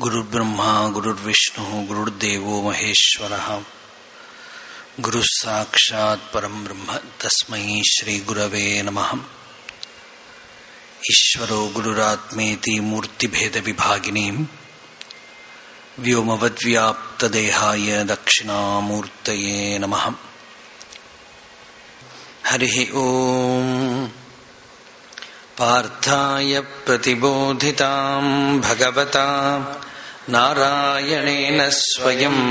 गुरुर्ब्रह्मा, गुरुर्विष्णुः महेश्वरः। गुरुः साक्षात् परम् ब्रह्म तस्मै श्रीगुरवे नमः। ईश्वरो गुरुरात्मेति मूर्तिभेदविभागिनीम् व्योमवद्व्याप्तदेहाय दक्षिणामूर्तये नमः। हरिः ओम्। पार्थाय प्रतिबोधिताम् भगवता नारायणेन स्वयम्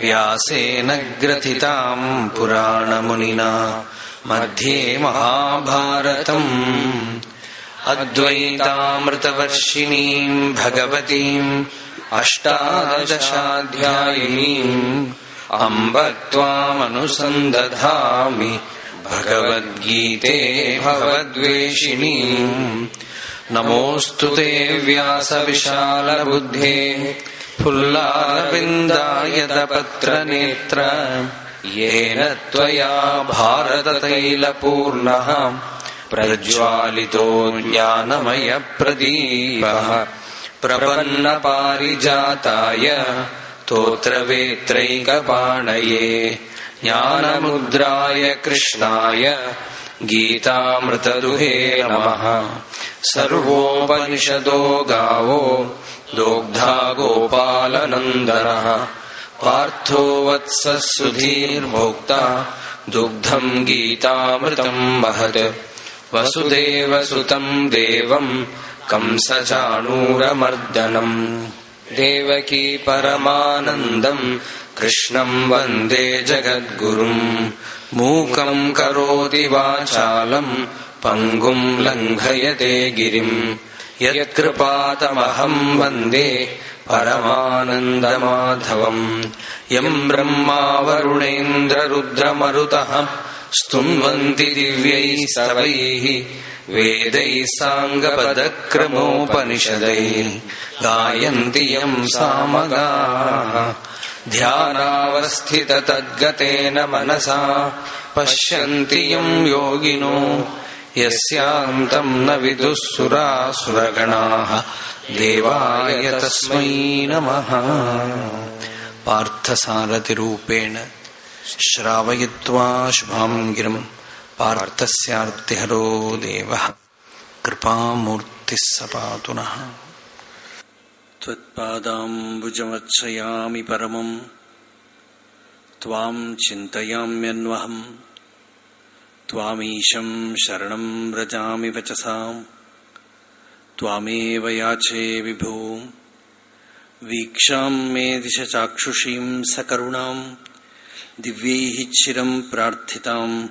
व्यासेन ग्रथिताम् पुराणमुनिना मध्ये महाभारतम् अद्वैतामृतवर्षिणीम् भगवतीम् अष्टादशाध्यायिनीम् अम्ब त्वामनुसन्दधामि भगवद्गीते भवद्वेषिणीम् नमोऽस्तु ते व्यासविशालबुद्धे। फुल्लारविन्दायतपत्रनेत्र। येन त्वया भारततैलपूर्णः। प्रज्वालितो ज्ञानमयप्रदीपः प्रपन्नपारिजाताय तोत्रवेत्रैकपाणये। ज्ञानमुद्राय कृष्णाय गीतामृतदुहे नमः। सर्वोपनिषदो गावो दोग्धा गोपालनन्दनः। पार्थो वत्सः सुधीर्भोक्ता दुग्धम् गीतामृतम् महत्। वसुदेवसुतम् देवम् कंसचाणूरमर्दनम् देवकी परमानन्दम् कृष्णम् वन्दे जगद्गुरुम् मूकम् करोति वाचालम् पङ्गुम् लङ्घयते गिरिम्। यत्कृपातमहम् वन्दे परमानन्दमाधवम्। यम् ब्रह्मा वरुणेन्द्ररुद्रमरुतः स्तुन्वन्ति दिव्यैः स्तवैः वेदैः साङ्गपदक्रमोपनिषदैः। गायन्ति यम् सामगाः ध्यानावस्थिततद्गतेन मनसा पश्यन्ति यम् योगिनो यस्यान्तम् न विदुः सुरासुरगणाः देवाय तस्मै नमः। पार्थसारथिरूपेण श्रावयित्वा शुभाम् गिरम् पार्थस्यार्तिहरो देवः। कृपामूर्तिः स पातु नः त्वत्पादाम्बुजमत्सयामि परमम्। त्वाम् चिन्तयाम्यन्वहम्। त्वामीशम् शरणम् व्रजामि वचसाम्। त्वामेव मे दिश चाक्षुषीम् सकरुणाम्। दिव्यैः चिरम् प्रार्थिताम्।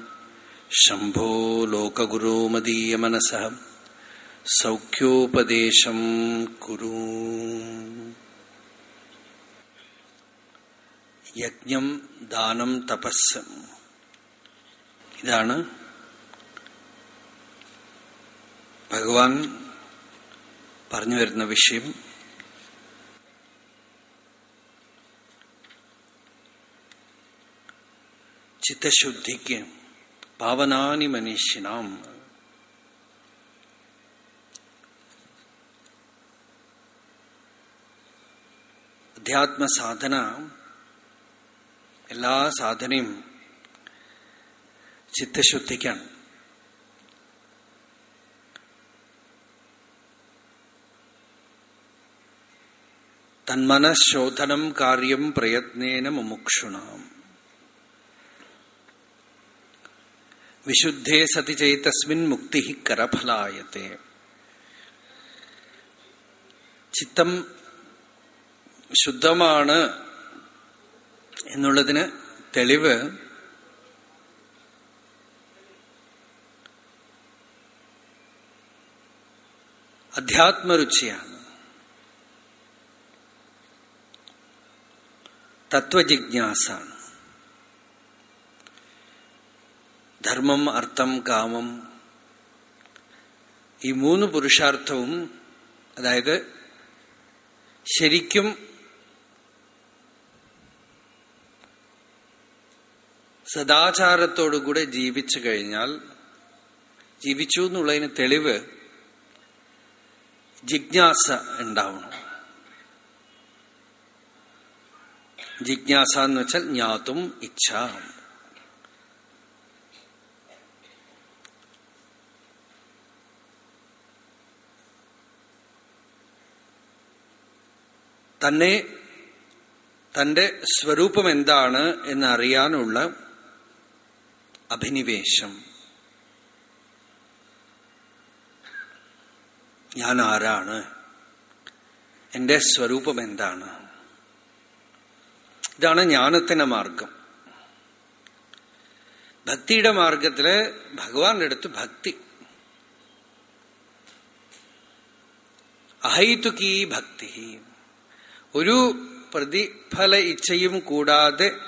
शम्भो लोकगुरो मदीयमनसः। സൗഖ്യോപദേശം കുരു. യജ്ഞം ദാനം തപസ് ഇതാണ് ഭഗവാൻ പറഞ്ഞു വരുന്ന വിഷയം. ചിത്തശുദ്ധിക്ക് പാവനാനി മനുഷ്യനാം അധ്യാത്മ സാധന എല്ലാ സാധനയും ചിത്തശുദ്ധിക്കാണ്. തന്മനശോധനം കാര്യം പ്രയത്നേന മുമുക്ഷുണാം. വിശുദ്ധേ സതി ചൈതസ്മിൻ മുക്തി കരഫലായത്തെ. ചിത്തം ശുദ്ധമാണ് എന്നുള്ളതിന് തെളിവ് അധ്യാത്മരുചിയാണ്. തത്വജിജ്ഞാസാണ്. ധർമ്മം അർത്ഥം കാമം ഈ മൂന്ന് പുരുഷാർത്ഥവും അതായത് ശരിക്കും സദാചാരത്തോടുകൂടെ ജീവിച്ചു കഴിഞ്ഞാൽ ജീവിച്ചു എന്നുള്ളതിന് തെളിവ് ജിജ്ഞാസ ഉണ്ടാവണം. ജിജ്ഞാസ എന്ന് വെച്ചാൽ ജ്ഞാതും ഇച്ഛ. തന്നെ തന്റെ സ്വരൂപം എന്താണ് എന്നറിയാനുള്ള അഭിനിവേശം. ഞാൻ ആരാണ് എന്റെ സ്വരൂപം എന്താണ്? ഇതാണ് ജ്ഞാനത്തിന്റെ മാർഗം. ഭക്തിയുടെ മാർഗത്തിൽ ഭഗവാന്റെ അടുത്ത് ഭക്തി. അഹൈതുകീ ഭക്തി ഒരു പ്രതിഫല ഇച്ഛയും കൂടാതെ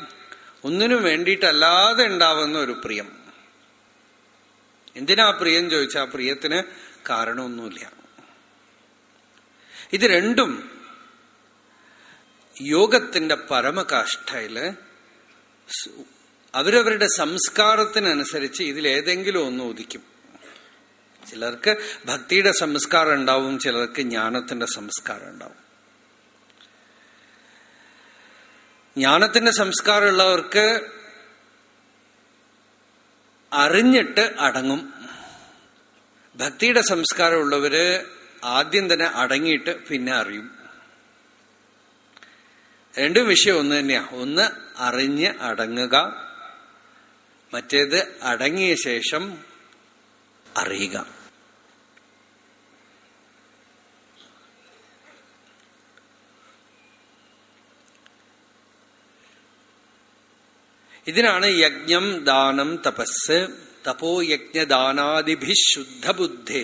ഒന്നിനും വേണ്ടിയിട്ടല്ലാതെ ഉണ്ടാവുന്ന ഒരു പ്രിയം. എന്തിനാ പ്രിയം ചോദിച്ചാൽ ആ പ്രിയത്തിന് കാരണമൊന്നുമില്ല. ഇത് രണ്ടും യോഗത്തിന്റെ പരമകാഷ്ഠയിൽ അവരവരുടെ സംസ്കാരത്തിനനുസരിച്ച് ഇതിലേതെങ്കിലും ഒന്ന് ഉദിക്കും. ചിലർക്ക് ഭക്തിയുടെ സംസ്കാരം ഉണ്ടാവും ചിലർക്ക് ജ്ഞാനത്തിന്റെ സംസ്കാരം ഉണ്ടാവും. ജ്ഞാനത്തിന്റെ സംസ്കാരമുള്ളവർക്ക് അറിഞ്ഞിട്ട് അടങ്ങും. ഭക്തിയുടെ സംസ്കാരമുള്ളവര് ആദ്യം തന്നെ അടങ്ങിയിട്ട് പിന്നെ അറിയും. രണ്ടും വിഷയം ഒന്ന് തന്നെയാ. ഒന്ന് അറിഞ്ഞ് അടങ്ങുക മറ്റേത് അടങ്ങിയ ശേഷം അറിയുക. ഇതിനാണ് യജ്ഞം ദാനം തപസ്. തപോ യജ്ഞദാനാദിഭി ശുദ്ധബുദ്ധേ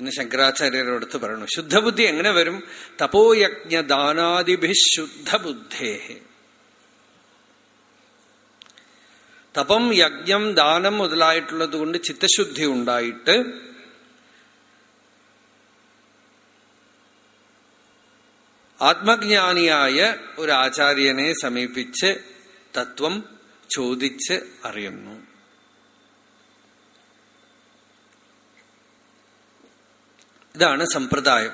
എന്ന് ശങ്കരാചാര്യരോടത്ത് പറയുന്നു ശുദ്ധബുദ്ധി എങ്ങനെ വരും? തപോയജ്ഞദാനാദിഭി ശുദ്ധബുദ്ധേ തപം യജ്ഞം ദാനം മുതലായിട്ടുള്ളത് കൊണ്ട് ചിത്തശുദ്ധി ഉണ്ടായിട്ട് ആത്മജ്ഞാനിയായ ഒരു ആചാര്യനെ സമീപിച്ച് തത്വം ചോദിച്ച് അറിയുന്നു. ഇതാണ് സമ്പ്രദായം.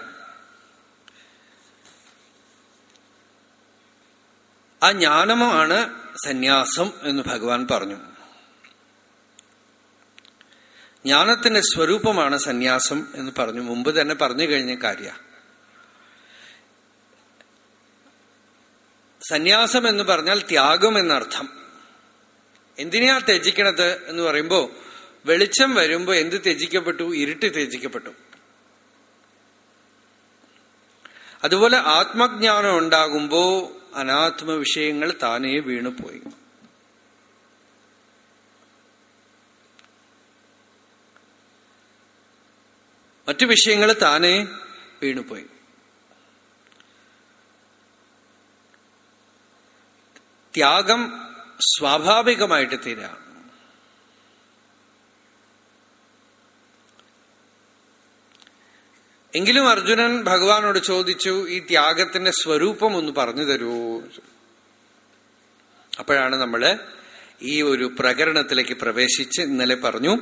ആ ജ്ഞാനമാണ് സന്യാസം എന്ന് ഭഗവാൻ പറഞ്ഞു. ജ്ഞാനത്തിന്റെ സ്വരൂപമാണ് സന്യാസം എന്ന് പറഞ്ഞു. മുമ്പ് തന്നെ പറഞ്ഞു കഴിഞ്ഞ കാര്യ സന്യാസം എന്ന് പറഞ്ഞാൽ ത്യാഗം എന്നർത്ഥം. എന്തിനാ ത്യജിക്കണത് എന്ന് പറയുമ്പോ വെളിച്ചം വരുമ്പോൾ എന്ത് ത്യജിക്കപ്പെട്ടു? ഇരുട്ട് ത്യജിക്കപ്പെട്ടു. അതുപോലെ ആത്മജ്ഞാനം ഉണ്ടാകുമ്പോൾ അനാത്മ വിഷയങ്ങൾ താനേ വീണുപോയി. മറ്റു വിഷയങ്ങൾ താനേ വീണുപോയി. ത്യാഗം സ്വാഭാവികമായിട്ട് തീരാ. എങ്കിലും അർജുനൻ ഭഗവാനോട് ചോദിച്ചു ഈ ത്യാഗത്തിന്റെ സ്വരൂപം ഒന്ന് പറഞ്ഞു തരൂ? അപ്പോഴാണ് നമ്മൾ ഈ ഒരു പ്രകരണത്തിലേക്ക് പ്രവേശിച്ച് ഇന്നലെ പറഞ്ഞു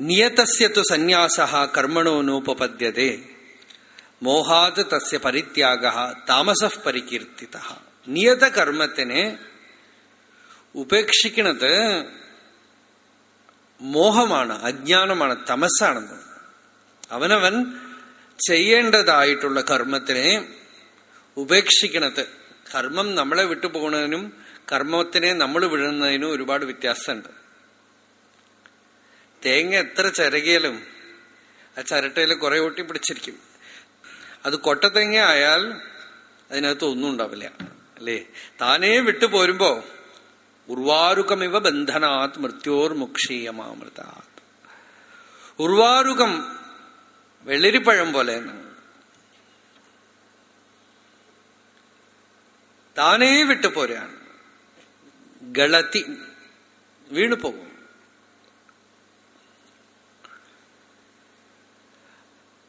നിയതസ്യത്തു സന്യാസ കർമ്മണോനോപപദ്യത്തെ മോഹാത് തസ്യ പരിത്യാഗ താമസ പരികീർത്തിത. നിയത കർമ്മത്തിനെ ഉപേക്ഷിക്കുന്നത് മോഹമാണ് അജ്ഞാനമാണ് തമസാണെന്ന് അവനവൻ ചെയ്യേണ്ടതായിട്ടുള്ള കർമ്മത്തിനെ ഉപേക്ഷിക്കണത്. കർമ്മം നമ്മളെ വിട്ടുപോകുന്നതിനും കർമ്മത്തിനെ നമ്മൾ വിടുന്നതിനും ഒരുപാട് വ്യത്യാസമുണ്ട്. തേങ്ങ എത്ര ചിരകിയാലും ആ ചിരട്ടയിൽ കുറെ ഓട്ടി പിടിച്ചിരിക്കും. അത് കൊട്ടത്തെങ്ങ ആയാൽ അതിനകത്ത് ഒന്നും ഉണ്ടാവില്ല അല്ലേ? താനേ വിട്ടു പോരുമ്പോ ഉർവാരുക്കമിവ ബന്ധനാത് മൃത്യോർ മുക്ഷീയമാമൃതാത്. ഉർവാരുകം വെള്ളരിപ്പഴം പോലെ താനേ വിട്ടു പോരാണ് ഗളത്തി വീണുപോകും.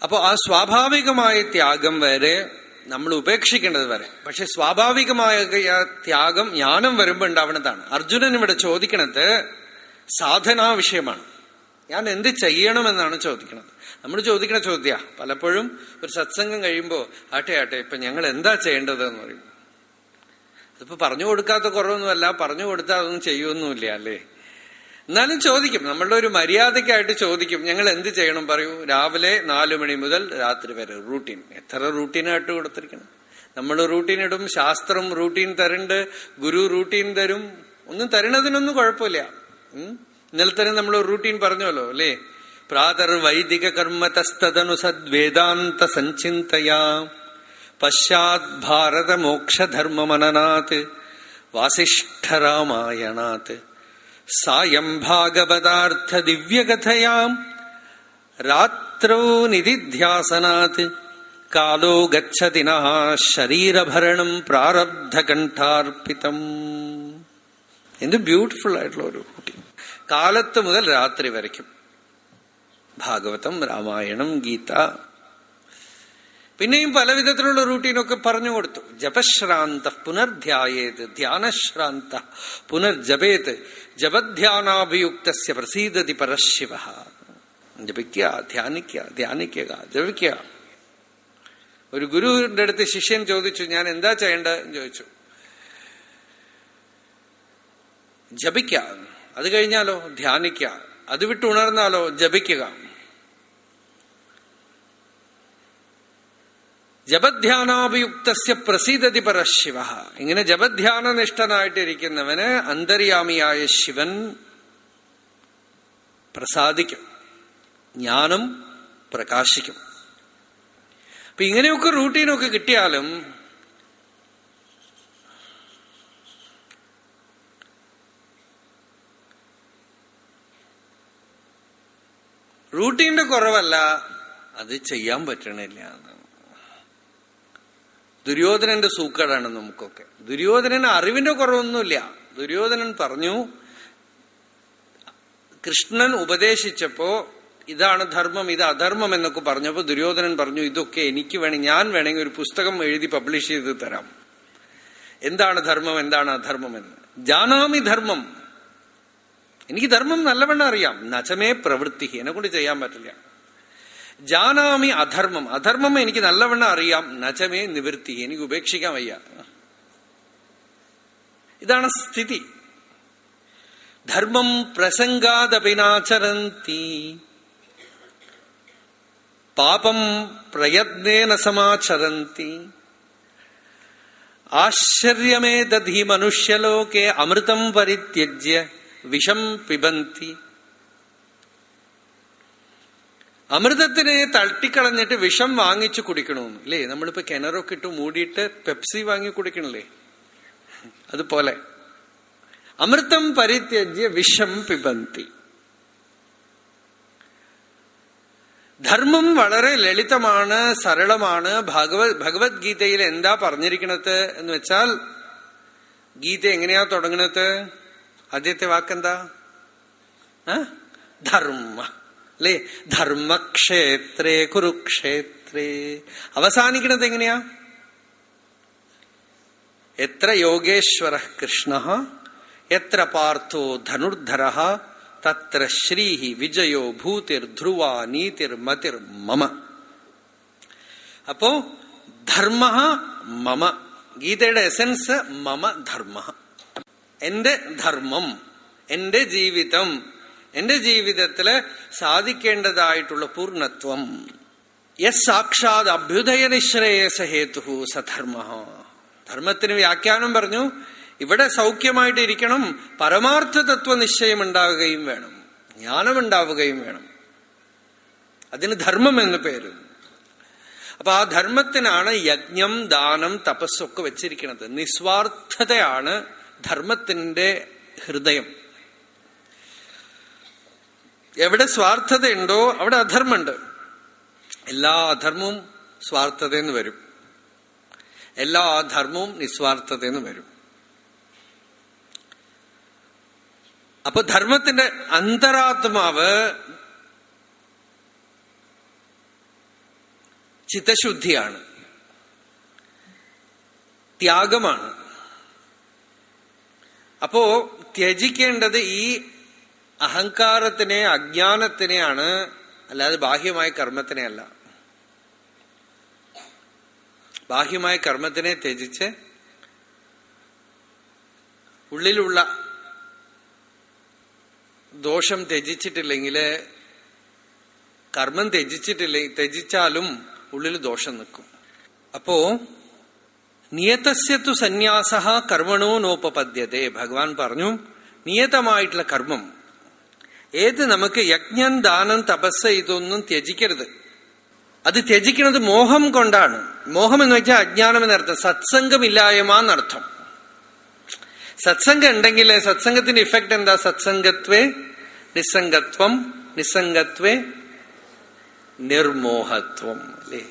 പോകും അപ്പോ ആ സ്വാഭാവികമായ ത്യാഗം വരെ നമ്മൾ ഉപേക്ഷിക്കേണ്ടത് വരെ. പക്ഷെ സ്വാഭാവികമായ ത്യാഗം ജ്ഞാനം വരുമ്പോ ഉണ്ടാവുന്നതാണ്. അർജുനൻ ഇവിടെ ചോദിക്കണത് സാധനാ വിഷയമാണ്. ഞാൻ എന്ത് ചെയ്യണമെന്നാണ് ചോദിക്കുന്നത് നമ്മൾ ചോദിക്കണ ചോദ്യ. പലപ്പോഴും ഒരു സത്സംഗം കഴിയുമ്പോ ആട്ടെ ആട്ടെ ഇപ്പൊ ഞങ്ങൾ എന്താ ചെയ്യേണ്ടത് എന്ന് പറയും. അതിപ്പോ പറഞ്ഞു കൊടുക്കാത്ത കുറവൊന്നുമല്ല പറഞ്ഞു കൊടുത്താൽ അതൊന്നും ചെയ്യുമൊന്നുമില്ല അല്ലേ? എന്നാലും ചോദിക്കും. നമ്മളുടെ ഒരു മര്യാദയ്ക്കായിട്ട് ചോദിക്കും. ഞങ്ങൾ എന്ത് ചെയ്യണം പറയൂ? രാവിലെ നാലു മണി മുതൽ രാത്രി വരെ റൂട്ടീൻ എത്ര റൂട്ടീനായിട്ട് കൊടുത്തിരിക്കണം? നമ്മൾ റൂട്ടീൻ ഇടും ശാസ്ത്രം റൂട്ടീൻ തരുന്നുണ്ട് ഗുരു റൂട്ടീൻ തരും. ഒന്നും തരണതിനൊന്നും കുഴപ്പമില്ല. ഇന്നലെ തന്നെ നമ്മൾ റൂട്ടീൻ പറഞ്ഞല്ലോ അല്ലേ? പ്രാതർ വൈദിക കർമ്മതസ്തദനു സദ്വേദാന്ത സഞ്ചിന്തയാ. പശ്ചാത് ഭാരത മോക്ഷധർമ്മമനനാത് വാസിഷ്ഠരാമായണാത്. സായം ഭാഗവതാർത്ഥ ദിവ്യകഥയാം രാത്രോ നിധിധ്യാസനാത് കാലോ ഗച്ഛതി ശരീരഭരണം പ്രാരബ്ധകണ്ഠാർപ്പിതം എന്ത് ബ്യൂട്ടിഫുൾ ആയിട്ടുള്ള ഒരു കുട്ടി. കാലത്ത് മുതൽ രാത്രി വരയ്ക്കും. ഭാഗവതം രാമായണം ഗീത പിന്നെയും പല വിധത്തിലുള്ള റൂട്ടീനൊക്കെ പറഞ്ഞു കൊടുത്തു. ജപശ്രാന്ത പുനർധ്യായേത് ധ്യാനശ്രാന്ത പുനർജപേത് ജപധ്യാനാഭിയുക്ത പ്രസീദതി പരശിവ. ജപിക്കുക ധ്യാനിക്കുക ധ്യാനിക്കുക ജപിക്കുക. ഒരു ഗുരുവിന്റെ അടുത്ത് ശിഷ്യൻ ചോദിച്ചു ഞാൻ എന്താ ചെയ്യേണ്ടതെന്ന് ചോദിച്ചു. ജപിക്ക അത് കഴിഞ്ഞാലോ? ധ്യാനിക്ക അത് വിട്ട് ഉണർന്നാലോ ജപിക്കുക. ജപധ്യാനാഭിയുക്തസ്യ പ്രസീദതി പരശിവ. ഇങ്ങനെ ജപധ്യാന നിഷ്ഠനായിട്ടിരിക്കുന്നവന് അന്തര്യാമിയായ ശിവൻ പ്രസാദിക്കും. ജ്ഞാനം പ്രകാശിക്കും. അപ്പൊ ഇങ്ങനെയൊക്കെ റൂട്ടീനൊക്കെ കിട്ടിയാലും റൂട്ടീന്റെ കുറവല്ല അത് ചെയ്യാൻ പറ്റണില്ല ദുര്യോധനന്റെ സൂക്കേടാണ് നമുക്കൊക്കെ. ദുര്യോധനന് അറിവിന്റെ കുറവൊന്നുമില്ല. ദുര്യോധനൻ പറഞ്ഞു കൃഷ്ണൻ ഉപദേശിച്ചപ്പോ ഇതാണ് ധർമ്മം ഇത് അധർമ്മം എന്നൊക്കെ പറഞ്ഞപ്പോ ദുര്യോധനൻ പറഞ്ഞു ഇതൊക്കെ എനിക്ക് വേണം ഞാൻ വേണമെങ്കിൽ ഒരു പുസ്തകം എഴുതി പബ്ലിഷ് ചെയ്ത് തരാം. എന്താണ് ധർമ്മം എന്താണ് അധർമ്മം എന്ന്? ജാനാമി ധർമ്മം. എനിക്ക് ധർമ്മം നല്ലവണ്ണം അറിയാം. നചമേ പ്രവൃത്തി എന്നെ കൊണ്ട് ചെയ്യാൻ പറ്റില്ല. ജാനാമി അധർമ്മം. അധർമ്മം എനിക്ക് നല്ലവണ്ണം അറിയാം. നചമേ നിവൃത്തി. എനിക്ക് ഉപേക്ഷിക്കാൻ വയ്യ. ഇതാണ് സ്ഥിതി. ധർമ്മം പ്രസംഗാദപിനാചരന്തി പാപം പ്രയത്നേന സമാചരന്തി. ആശ്ചര്യമേ ദധി മനുഷ്യലോകെ അമൃതം പരിത്യജ്യ വിഷം പിബന്തി. അമൃതത്തിനെ തട്ടിക്കളഞ്ഞിട്ട് വിഷം വാങ്ങിച്ചു കുടിക്കണമെന്ന് അല്ലേ നമ്മളിപ്പോ കിണറൊക്കെ ഇട്ട് മൂടിയിട്ട് പെപ്സി വാങ്ങി കുടിക്കണല്ലേ? അതുപോലെ. അമൃതം പരിത്യജ്യ വിഷം പിബന്തി. ധർമ്മം വളരെ ലളിതമാണ് സരളമാണ്. ഭഗവത് ഭഗവത്ഗീതയിൽ എന്താ പറഞ്ഞിരിക്കണത് എന്ന് വെച്ചാൽ ഗീത എങ്ങനെയാ തുടങ്ങണത്? ആദ്യത്തെ വാക്കെന്താ? ധർമ്മ. അല്ലേ? ധർമ്മക്ഷേത്രേ കുരുക്ഷേത്രേ. അവസാനിക്കണത് എങ്ങനെയാ? എത്ര യോഗേശ്വര കൃഷ്ണ എത്ര പാർത്ഥോ ധനുർധര തത്ര ശ്രീ വിജയോ ഭൂതിർ ധ്രുവ നീതിർ മമ. അപ്പോ ധർമ്മ മമ. ഗീതയുടെ എസൻസ് മമ ധർമ്മ. എന്റെ ധർമ്മം എന്റെ ജീവിതം എന്റെ ജീവിതത്തിൽ സാധിക്കേണ്ടതായിട്ടുള്ള പൂർണത്വം. യസ് സാക്ഷാത് അഭ്യുദയ നിശ്രേയസ ഹേതു സധർമ്മ. ധർമ്മത്തിന് വ്യാഖ്യാനം പറഞ്ഞു ഇവിടെ സൗഖ്യമായിട്ട് ഇരിക്കണം പരമാർത്ഥ തത്വ നിശ്ചയം ഉണ്ടാവുകയും വേണം ജ്ഞാനമുണ്ടാവുകയും വേണം. അതിന് ധർമ്മം എന്ന് പേര്. അപ്പൊ ആ ധർമ്മത്തിനാണ് യജ്ഞം ദാനം തപസ്സൊക്കെ വെച്ചിരിക്കുന്നത്. നിസ്വാർത്ഥതയാണ് ധർമ്മത്തിന്റെ ഹൃദയം. എവിടെ സ്വാർത്ഥതയുണ്ടോ അവിടെ അധർമ്മമുണ്ട്. എല്ലാ അധർമ്മവും സ്വാർത്ഥതയെന്ന് വരും. എല്ലാ ധർമ്മവും നിസ്വാർത്ഥതയെന്ന് വരും. അപ്പൊ ധർമ്മത്തിന്റെ അന്തരാത്മാവ് ചിത്തശുദ്ധിയാണ്. ത്യാഗമാണ്. അപ്പോ ത്യജിക്കേണ്ടത് ഈ അഹങ്കാരത്തിനെ അജ്ഞാനത്തിനെയാണ് അല്ലാതെ ബാഹ്യമായ കർമ്മത്തിനെയല്ല ബാഹ്യമായ കർമ്മത്തിനെ ത്യജിച്ച് ഉള്ളിലുള്ള ദോഷം ത്യജിച്ചിട്ടില്ലെങ്കിൽ കർമ്മം ത്യജിച്ചിട്ടില്ല ത്യജിച്ചാലും ഉള്ളിൽ ദോഷം നിൽക്കും. അപ്പോ നിയതസ്യത്തു സന്യാസ കർമ്മണോ നോപപദ്യത്തെ ഭഗവാൻ പറഞ്ഞു നിയതമായിട്ടുള്ള കർമ്മം ഏത് നമുക്ക് യജ്ഞം ദാനം തപസ് ഇതൊന്നും ത്യജിക്കരുത്. അത് ത്യജിക്കുന്നത് മോഹം കൊണ്ടാണ്. മോഹം എന്ന് വെച്ചാൽ അജ്ഞാനം എന്നർത്ഥം. സത്സംഗമില്ലായ്മ എന്നർത്ഥം സത്സംഗം ഉണ്ടെങ്കിൽ സത്സംഗത്തിന്റെ ഇഫക്റ്റ് എന്താ? സത്സംഗത്വേ നിസ്സംഗത്വം നിസ്സംഗത്വേ നിർമോഹത്വം. അല്ലേ?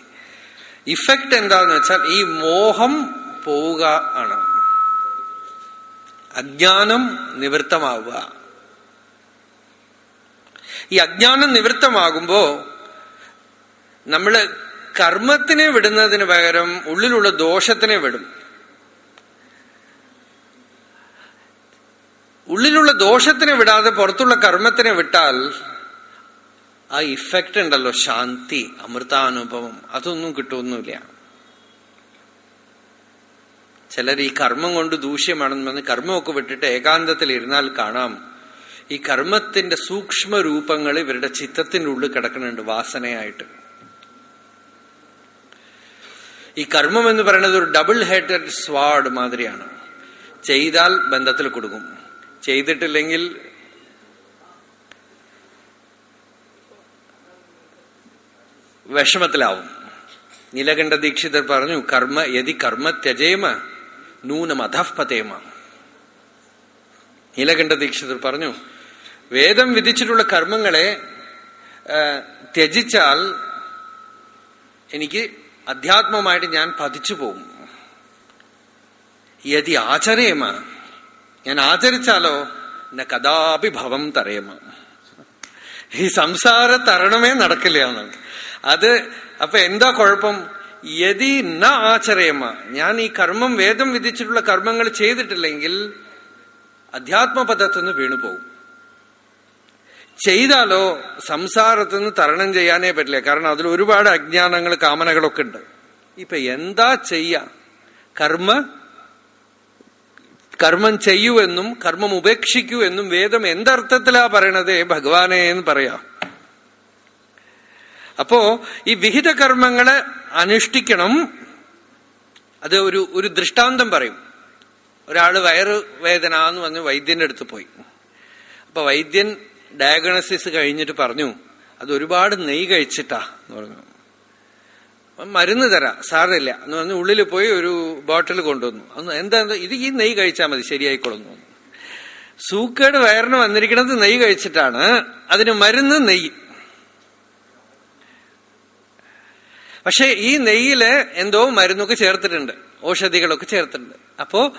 ഇഫക്റ്റ് എന്താന്ന് വെച്ചാൽ ഈ മോഹം പോവുക ആണ്. അജ്ഞാനം നിവൃത്തമാവുക. ഈ അജ്ഞാനം നിവൃത്തമാകുമ്പോ നമ്മൾ കർമ്മത്തിനെ വിടുന്നതിന് പകരം ഉള്ളിലുള്ള ദോഷത്തിനെ വിടും. ഉള്ളിലുള്ള ദോഷത്തിനെ വിടാതെ പുറത്തുള്ള കർമ്മത്തിനെ വിട്ടാൽ ആ ഇഫക്റ്റ് ഉണ്ടല്ലോ ശാന്തി അമൃതാനുഭവം അതൊന്നും കിട്ടുമൊന്നുമില്ല ചിലർ ഈ കർമ്മം കൊണ്ട് ദൂഷ്യമാണെന്ന് പറഞ്ഞ് കർമ്മമൊക്കെ വിട്ടിട്ട് ഏകാന്തത്തിൽ ഇരുന്നാൽ കാണാം. ഈ കർമ്മത്തിന്റെ സൂക്ഷ്മ രൂപങ്ങൾ ഇവരുടെ ചിത്തത്തിന്റെ ഉള്ളിൽ കിടക്കുന്നുണ്ട് വാസനയായിട്ട്. ഈ കർമ്മം എന്ന് പറയുന്നത് ഒരു ഡബിൾ ഹെഡഡ് സ്വാഡ് മാതിരിയാണ്. ചെയ്താൽ ബന്ധത്തിൽ കൊടുക്കും ചെയ്തിട്ടില്ലെങ്കിൽ വിഷമത്തിലാവും. നീലകണ്ഠ ദീക്ഷിതർ പറഞ്ഞു കർമ്മ യതി കർമ്മ ത്യജേമ നൂനം അധഃപതേമ നീലകണ്ഠ ദീക്ഷിതർ പറഞ്ഞു വേദം വിധിച്ചിട്ടുള്ള കർമ്മങ്ങളെ ത്യജിച്ചാൽ എനിക്ക് അധ്യാത്മമായിട്ട് ഞാൻ പതിച്ചു പോകും. യതി ആചരേമ. ഞാൻ ആചരിച്ചാലോ? എന്നെ കഥാപി ഭവം തറയമ ഈ സംസാര തരണമേ നടക്കില്ല എന്നാണ് അത് അപ്പൊ എന്താ കുഴപ്പം? യതി ന ആചരയമ ഞാൻ ഈ കർമ്മം വേദം വിധിച്ചിട്ടുള്ള കർമ്മങ്ങൾ ചെയ്തിട്ടില്ലെങ്കിൽ അധ്യാത്മപദത്തുനിന്ന് വീണുപോകും. ചെയ്താലോ സംസാരത്തിൽ നിന്ന് തരണം ചെയ്യാനേ പറ്റില്ല. കാരണം അതിൽ ഒരുപാട് അജ്ഞാനങ്ങൾ കാമനകളൊക്കെ ഉണ്ട്. ഇപ്പൊ എന്താ ചെയ്യ? കർമ്മ? കർമ്മം ചെയ്യുവെന്നും കർമ്മം ഉപേക്ഷിക്കൂ എന്നും വേദം എന്തർത്ഥത്തിലാ പറയണത്? ഭഗവാനെ എന്ന് പറയാ. അപ്പോ ഈ വിഹിത കർമ്മങ്ങളെ അനുഷ്ഠിക്കണം. അത് ഒരു ഒരു ദൃഷ്ടാന്തം പറയും. ഒരാൾ വയറ് വേദന എന്ന് പറഞ്ഞ് വൈദ്യന്റെ അടുത്ത് പോയി. അപ്പൊ വൈദ്യൻ ഡയഗ്നോസിസ് കഴിഞ്ഞിട്ട് പറഞ്ഞു അത് ഒരുപാട് നെയ് കഴിച്ചിട്ടാ എന്ന് പറഞ്ഞു. മരുന്ന് തരാം സാറില്ല എന്ന് പറഞ്ഞു ഉള്ളിൽ പോയി ഒരു ബോട്ടിൽ കൊണ്ടുവന്നു. അന്ന് എന്താ ഇത് ഈ നെയ് കഴിച്ചാൽ മതി ശരിയായിക്കൊള്ളുന്നു സൂക്കേട് വയറിന് വന്നിരിക്കുന്നത് നെയ് കഴിച്ചിട്ടാണ് അതിന് മരുന്ന് നെയ്യ്. പക്ഷെ ഈ നെയ്യിൽ എന്തോ മരുന്നൊക്കെ ചേർത്തിട്ടുണ്ട് ഔഷധികളൊക്കെ ചേർത്തിട്ടുണ്ട്. അപ്പോ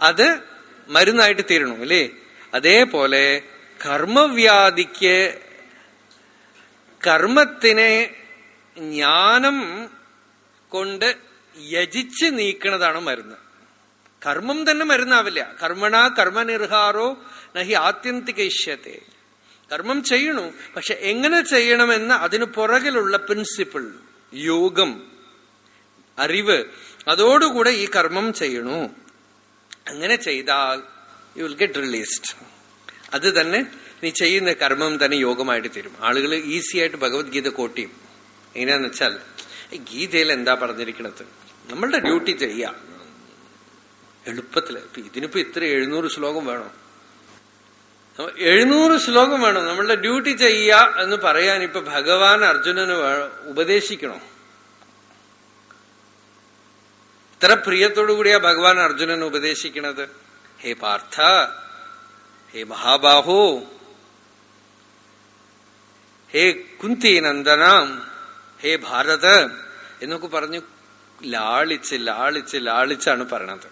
അത് മരുന്നായിട്ട് തീരണു അല്ലേ? അതേപോലെ കർമ്മവ്യാധിക്ക് കർമ്മത്തിനെ ജ്ഞാനം കൊണ്ട് യജിച്ച് നീക്കണതാണ് മരുന്ന്. കർമ്മം തന്നെ മരുന്നാവില്ല. കർമ്മണ കർമ്മനിർഹാരോ നഹി ആത്യന്തികൈഷ്യത്തെ കർമ്മം ചെയ്യണു. പക്ഷെ എങ്ങനെ ചെയ്യണമെന്ന് അതിന് പുറകിലുള്ള പ്രിൻസിപ്പിൾ യോഗം അറിവ് അതോടുകൂടെ ഈ കർമ്മം ചെയ്യണു. അങ്ങനെ ചെയ്താൽ യു വിൽ ഗെറ്റ് റിലീസ്ഡ് അത് തന്നെ നീ ചെയ്യുന്ന കർമ്മം തന്നെ യോഗമായിട്ട് തരും. ആളുകൾ ഈസി ആയിട്ട് ഭഗവത്ഗീത കോട്ട് ചെയ്യും എങ്ങനെയാന്ന് വെച്ചാൽ ഗീതയിൽ എന്താ പറഞ്ഞിരിക്കണത്? നമ്മളുടെ ഡ്യൂട്ടി ചെയ്യാം. എളുപ്പത്തിൽ. ഇതിനിപ്പോ ഇത്ര എഴുന്നൂറ് ശ്ലോകം വേണോ? എഴുന്നൂറ് ശ്ലോകം വേണം? നമ്മളുടെ ഡ്യൂട്ടി ചെയ്യുക എന്ന് പറയാൻ ഇപ്പൊ ഭഗവാൻ അർജുനന് ഉപദേശിക്കണോ? ഇത്ര പ്രിയത്തോടു കൂടിയാ ഭഗവാൻ അർജുനൻ ഉപദേശിക്കണത്. ഹേ പാർത്ഥ ഹേ മഹാബാഹോ ഹേ കുന്തി നന്ദന ഹേ ഭാരത് എന്നൊക്കെ പറഞ്ഞു ലാളിച്ച് ലാളിച്ച് ലാളിച്ചാണ് പറയണത്.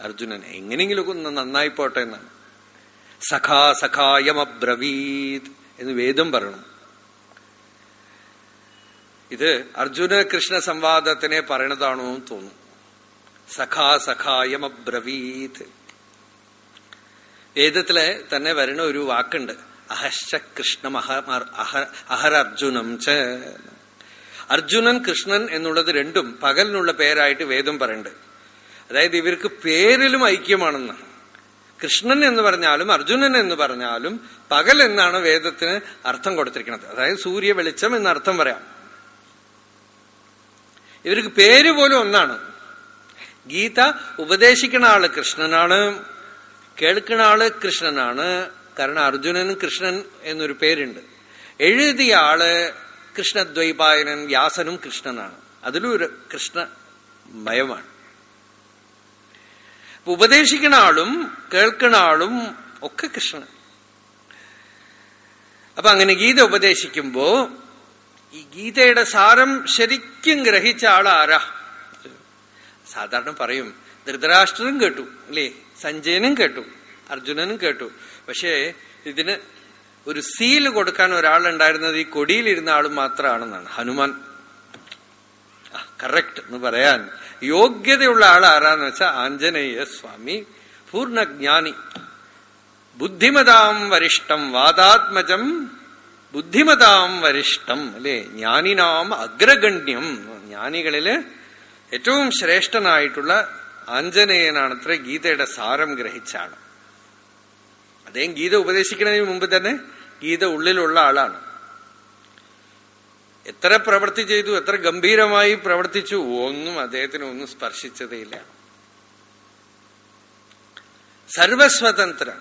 അർജുനൻ എങ്ങനെയെങ്കിലുമൊക്കെ ഒന്ന് നന്നായി പോട്ടെ എന്നാണ് സഖാ സഖായമബ്രവീത് എന്ന് വേദം പറയണം. ഇത് അർജുന കൃഷ്ണ സംവാദത്തിനെ പറയണതാണോ എന്ന് തോന്നുന്നു സഖാ സഖായമബ്രവീത്. വേദത്തിലെ തന്നെ വരുന്ന ഒരു വാക്കുണ്ട്. അഹശ്ച കൃഷ്ണം അഹർ അർജുനം ച. അർജുനൻ കൃഷ്ണൻ എന്നുള്ളത് രണ്ടും പകലിനുള്ള പേരായിട്ട് വേദം പറയുന്നുണ്ട്. അതായത് ഇവർക്ക് പേരിലും ഐക്യമാണെന്ന്. കൃഷ്ണൻ എന്ന് പറഞ്ഞാലും അർജുനൻ എന്ന് പറഞ്ഞാലും പകൽ എന്നാണ് വേദത്തിന് അർത്ഥം കൊടുത്തിരിക്കുന്നത്. അതായത് സൂര്യ വെളിച്ചം എന്ന അർത്ഥം പറയാം. ഇവർക്ക് പേര് പോലും ഒന്നാണ്. ഗീത ഉപദേശിക്കുന്ന ആൾ കൃഷ്ണനാണ്. കേൾക്കുന്ന ആൾ കൃഷ്ണനാണ്. കാരണം അർജുനനും കൃഷ്ണൻ എന്നൊരു പേരുണ്ട്. എഴുതിയ ആൾ കൃഷ്ണദ്വൈപായനൻ വ്യാസനും കൃഷ്ണനാണ്. അതിലും ഒരു കൃഷ്ണമയമാണ്. ഉപദേശിക്കുന്ന ആളും കേൾക്കുന്ന ആളും ഒക്കെ കൃഷ്ണൻ. അപ്പൊ അങ്ങനെ ഗീത ഉപദേശിക്കുമ്പോ ഈ ഗീതയുടെ സാരം ശരിക്കും ഗ്രഹിച്ച ആളാരാ? സാധാരണ പറയും ധൃതരാഷ്ട്രനും കേട്ടു അല്ലേ? സഞ്ജയനും കേട്ടു അർജുനനും കേട്ടു. പക്ഷേ ഇതിന് ഒരു സീൽ കൊടുക്കാൻ ഒരാളുണ്ടായിരുന്നത് ഈ കൊടിയിലിരുന്ന ആൾ മാത്രമാണെന്നാണ്. ഹനുമാൻ. കറക്റ്റ് എന്ന് പറയാൻ. യോഗ്യതയുള്ള ആൾ ആരാന്ന് വെച്ചാൽ ആഞ്ജനേയ സ്വാമി. പൂർണജ്ഞാനി. ബുദ്ധിമതാം വരിഷ്ഠം വാദാത്മജം ബുദ്ധിമതാം വരിഷ്ഠം അല്ലെ? ജ്ഞാനിനാം അഗ്രഗണ്യം. ജ്ഞാനികളിൽ ഏറ്റവും ശ്രേഷ്ഠനായിട്ടുള്ള ആഞ്ജനേയനാണത്ര ഗീതയുടെ സാരം ഗ്രഹിച്ചാണ്. അദ്ദേഹം ഗീത ഉപദേശിക്കുന്നതിന് മുമ്പ് തന്നെ ഗീത ഉള്ളിലുള്ള ആളാണ്. എത്ര പ്രവൃത്തി ചെയ്തു എത്ര ഗംഭീരമായി പ്രവർത്തിച്ചു ഒന്നും അദ്ദേഹത്തിന് ഒന്നും സ്പർശിച്ചതേയില്ല സർവസ്വതന്ത്ര.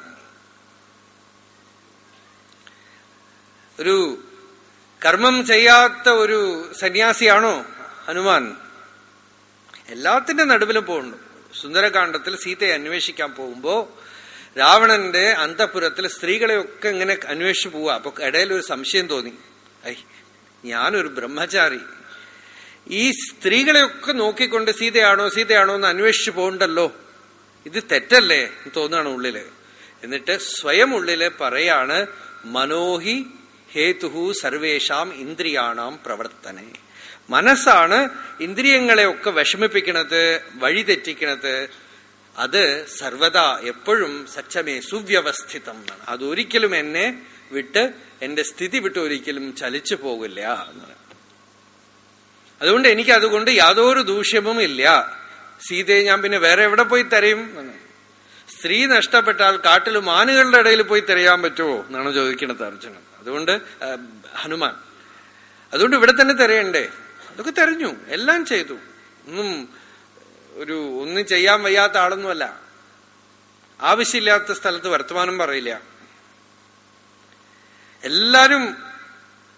ഒരു കർമ്മം ചെയ്യാത്ത ഒരു സന്യാസിയാണോ ഹനുമാൻ? എല്ലാത്തിന്റെ നടുവിലും പോകുന്നു സുന്ദരകാന്ഡത്തിൽ സീതയെ അന്വേഷിക്കാൻ പോകുമ്പോ രാവണന്റെ അന്തപുരത്തിൽ സ്ത്രീകളെയൊക്കെ ഇങ്ങനെ അന്വേഷിച്ചു പോവുക അപ്പൊ ഇടയിൽ ഒരു സംശയം തോന്നി. ഐ ഞാനൊരു ബ്രഹ്മചാരി. ഈ സ്ത്രീകളെയൊക്കെ നോക്കിക്കൊണ്ട് സീതയാണോ സീതയാണോ എന്ന് അന്വേഷിച്ചു പോകണ്ടല്ലോ. ഇത് തെറ്റല്ലേ എന്ന് തോന്നുകയാണ് ഉള്ളിൽ. എന്നിട്ട് സ്വയം ഉള്ളിൽ പറയാണ് മനോഹി ഹേതുഹു സർവേഷാം ഇന്ദ്രിയാണാം പ്രവർത്തനെ. മനസ്സാണ് ഇന്ദ്രിയങ്ങളെയൊക്കെ വിഷമിപ്പിക്കണത് വഴിതെറ്റിക്കണത്. അത് സർവദാ എപ്പോഴും സച്ചമേ സുവ്യവസ്ഥിതം എന്നാണ്. അതൊരിക്കലും എന്നെ വിട്ട് എന്റെ സ്ഥിതി വിട്ട് ഒരിക്കലും ചലിച്ചു പോകില്ല എന്നാണ് അതുകൊണ്ട് എനിക്ക് അതുകൊണ്ട് യാതൊരു ദൂഷ്യവും ഇല്ല. സീതയെ ഞാൻ പിന്നെ വേറെ എവിടെ പോയി തരയും സ്ത്രീ നഷ്ടപ്പെട്ടാൽ കാട്ടിൽ മാനുകളുടെ ഇടയിൽ പോയി തിരയാൻ പറ്റുമോ എന്നാണ് ചോദിക്കുന്നത് അർജുനൻ. അതുകൊണ്ട് ഹനുമാൻ. അതുകൊണ്ട് ഇവിടെ തന്നെ തിരയണ്ടേ? അതൊക്കെ തെരഞ്ഞു. എല്ലാം ചെയ്തു. ഒന്നും ഒരു ഒന്നും ചെയ്യാൻ വയ്യാത്ത ആളൊന്നുമല്ല. ആവശ്യമില്ലാത്ത സ്ഥലത്ത് വർത്തമാനം പറയില്ല. എല്ലാരും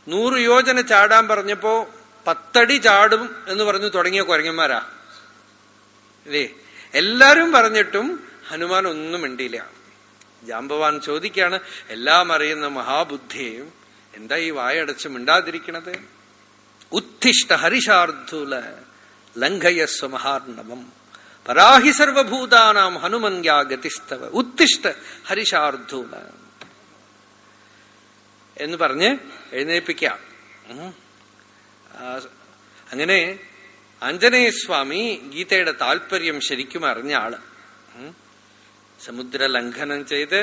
നൂറ് യോജന ചാടാൻ പറഞ്ഞപ്പോ പത്തടി ചാടും എന്ന് പറഞ്ഞു തുടങ്ങിയ കുരങ്ങന്മാരാ. അല്ലേ എല്ലാരും പറഞ്ഞിട്ടും ഹനുമാൻ ഒന്നും മിണ്ടിയില്ല. ജാമ്പവാൻ ചോദിക്കാണ് എല്ലാം അറിയുന്ന മഹാബുദ്ധിയും എന്താ ഈ വായടച്ച് മിണ്ടാതിരിക്കണത്? ഉത്തിഷ്ട ഹരിഷാർദ്ധൂല ലംഘയസ്വ മഹാർണവം പരാഹി സർവഭൂതാനാം ഹനുമന്യാ ഗതിസ്തവ ഉത്തിഷ്ട ഹരിഷാർദ്ധൂല എന്ന് പറഞ്ഞ് എഴുന്നേൽപ്പിക്കാം അങ്ങനെ ആഞ്ജനേയസ്വാമി ഗീതയുടെ താല്പര്യം ശരിക്കും അറിഞ്ഞ ആൾ. സമുദ്ര ലംഘനം ചെയ്ത്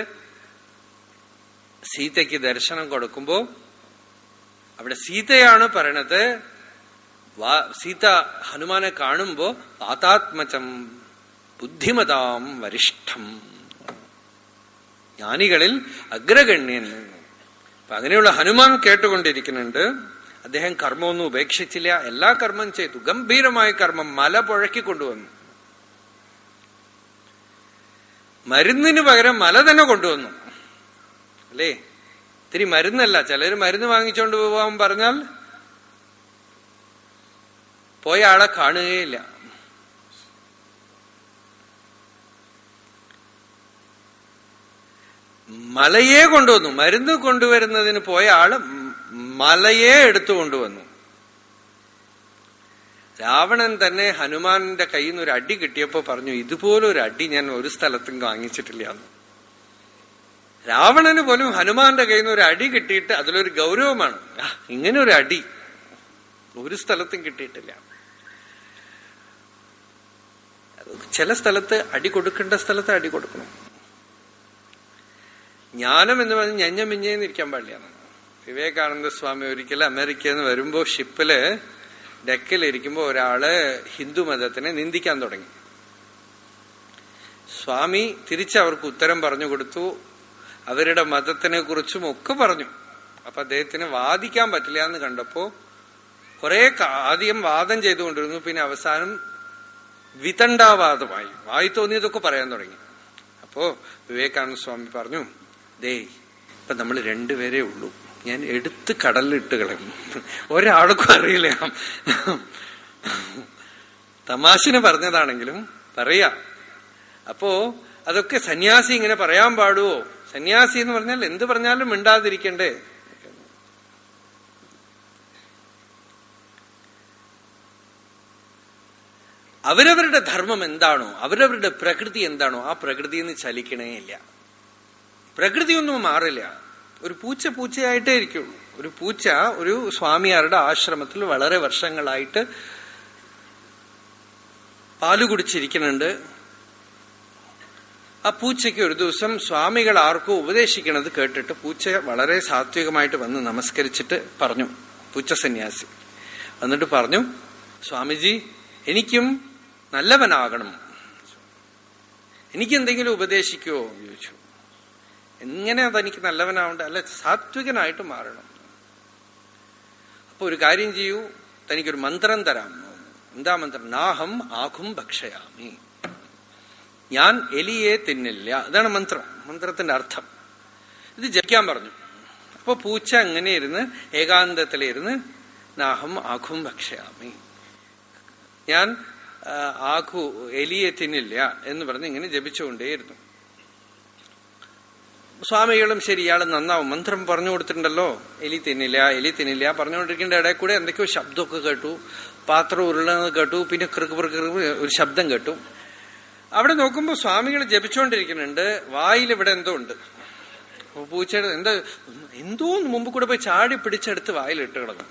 സീതയ്ക്ക് ദർശനം കൊടുക്കുമ്പോ അവിടെ സീതയാണ് പറയണത് സീത ഹനുമാനെ കാണുമ്പോ പാതാത്മചം ബുദ്ധിമതാം വരിഷ്ഠം. ജ്ഞാനികളിൽ അഗ്രഗണ്യൻ. അപ്പൊ അങ്ങനെയുള്ള ഹനുമാൻ കേട്ടുകൊണ്ടിരിക്കുന്നുണ്ട്. അദ്ദേഹം കർമ്മമൊന്നും ഉപേക്ഷിച്ചില്ല. എല്ലാ കർമ്മം ചെയ്തു. ഗംഭീരമായ കർമ്മം. മല പുഴക്കി കൊണ്ടുവന്നു മരുന്നിന് പകരം മല തന്നെ കൊണ്ടുവന്നു. അല്ലേ? ഇത്തിരി മരുന്നല്ല. ചിലർ മരുന്ന് വാങ്ങിച്ചോണ്ട് പോവാൻ പറഞ്ഞാൽ പോയ ആളെ കാണുകയില്ല. മലയെ കൊണ്ടുവന്നു. മരുന്ന് കൊണ്ടുവരുന്നതിന് പോയ ആൾ മലയെ എടുത്തു കൊണ്ടുവന്നു. രാവണൻ തന്നെ ഹനുമാന്റെ കയ്യിൽ നിന്ന് ഒരു അടി കിട്ടിയപ്പോ പറഞ്ഞു ഇതുപോലൊരു അടി ഞാൻ ഒരു സ്ഥലത്തും വാങ്ങിച്ചിട്ടില്ല രാവണന് പോലും ഹനുമാന്റെ കയ്യിൽ നിന്ന് ഒരു അടി കിട്ടിയിട്ട് അതിലൊരു ഗൗരവമാണ്. ഇങ്ങനെ ഒരു അടി. ഒരു സ്ഥലത്തും കിട്ടിയിട്ടില്ല. ചില സ്ഥലത്ത് അടി കൊടുക്കേണ്ട സ്ഥലത്ത് അടി കൊടുക്കണം. ജ്ഞാനം എന്ന് പറഞ്ഞ് ഞഞ്ഞ മിഞ്ഞേന്നിരിക്കാൻ പാടില്ല. വിവേകാനന്ദ സ്വാമി ഒരിക്കലും അമേരിക്കയിൽ നിന്ന് വരുമ്പോ ഷിപ്പിൽ ഡെക്കിലിരിക്കുമ്പോ ഒരാൾ ഹിന്ദു മതത്തിനെ നിന്ദിക്കാൻ തുടങ്ങി. സ്വാമി തിരിച്ച് അവർക്ക് ഉത്തരം പറഞ്ഞു കൊടുത്തു. അവരുടെ മതത്തിനെ കുറിച്ചും ഒക്കെ പറഞ്ഞു. അപ്പൊ അദ്ദേഹത്തിന് വാദിക്കാൻ പറ്റില്ല എന്ന് കണ്ടപ്പോ കുറെ ആദ്യം വാദം ചെയ്തുകൊണ്ടിരുന്നു പിന്നെ അവസാനം വിതണ്ടാവാദമായി വായി തോന്നിയതൊക്കെ പറയാൻ തുടങ്ങി. അപ്പോ വിവേകാനന്ദ സ്വാമി പറഞ്ഞു ദേ ഇപ്പൊ നമ്മൾ രണ്ടുപേരേ ഉള്ളൂ. ഞാൻ എടുത്ത് കടലിലിട്ട് കളയും ഒരാൾക്കും അറിയില്ല. തമാശന് പറഞ്ഞതാണെങ്കിലും പറയാ. അപ്പോ അതൊക്കെ സന്യാസി ഇങ്ങനെ പറയാൻ പാടുവോ? സന്യാസി എന്ന് പറഞ്ഞാൽ എന്ത് പറഞ്ഞാലും മിണ്ടാതിരിക്കണ്ടേ? അവരവരുടെ ധർമ്മം എന്താണോ അവരവരുടെ പ്രകൃതി എന്താണോ ആ പ്രകൃതിയിൽ നിന്ന് ചലിക്കണേ ഇല്ല. പ്രകൃതിയൊന്നും മാറില്ല. ഒരു പൂച്ച പൂച്ചയായിട്ടേ ഇരിക്കുള്ളൂ. ഒരു പൂച്ച ഒരു സ്വാമിയാരുടെ ആശ്രമത്തിൽ വളരെ വർഷങ്ങളായിട്ട് പാൽ കുടിച്ചിരിക്കുന്നുണ്ട്. ആ പൂച്ചയ്ക്ക് ഒരു ദിവസം സ്വാമികൾ ആർക്കോ ഉപദേശിക്കണത് കേട്ടിട്ട് പൂച്ച വളരെ സാത്വികമായിട്ട് വന്ന് നമസ്കരിച്ചിട്ട് പറഞ്ഞു പൂച്ച സന്യാസി. എന്നിട്ട് പറഞ്ഞു സ്വാമിജി എനിക്കും നല്ലവനാകണം. എനിക്കെന്തെങ്കിലും ഉപദേശിക്കുവോ? എന്ന് ചോദിച്ചു. എങ്ങനെ അതെനിക്ക് നല്ലവനാവണ്ട? അല്ല സാത്വികനായിട്ട് മാറണം. അപ്പൊ ഒരു കാര്യം ചെയ്യൂ തനിക്കൊരു മന്ത്രം തരാം. എന്താ മന്ത്രം? നാഹം ആഹും ഭക്ഷയാമി. ഞാൻ എലിയെ തിന്നില്ല. അതാണ് മന്ത്രം. മന്ത്രത്തിന്റെ അർത്ഥം. ഇത് ജപിക്കാൻ പറഞ്ഞു. അപ്പൊ പൂച്ച അങ്ങനെ ഇരുന്ന് ഏകാന്തത്തിലിരുന്ന് നാഹം ആഘും ഭക്ഷയാമി. ഞാൻ ആഘു എലിയെ തിന്നില്ല എന്ന് പറഞ്ഞ് ഇങ്ങനെ ജപിച്ചുകൊണ്ടേയിരുന്നു. സ്വാമികളും ശരി ഇയാൾ നന്നാവും. മന്ത്രം പറഞ്ഞു കൊടുത്തിട്ടുണ്ടല്ലോ. എലി തിന്നില്ല എലി തിന്നില്ല. പറഞ്ഞുകൊണ്ടിരിക്കേണ്ട ഇടയിൽ കൂടെ എന്തൊക്കെയോ ശബ്ദമൊക്കെ കേട്ടു. പാത്രം ഉരുളുന്നത് കേട്ടു. പിന്നെ കൃക്ക് ഒരു ശബ്ദം കേട്ടു. അവിടെ നോക്കുമ്പോ സ്വാമികൾ ജപിച്ചുകൊണ്ടിരിക്കുന്നുണ്ട് വായിൽ ഇവിടെ എന്തോ ഉണ്ട്. പൂച്ചയുടെ എന്താ എന്തോ മുമ്പ് കൂടെ പോയി ചാടി പിടിച്ചെടുത്ത് വായിലിട്ട് കിടന്നു.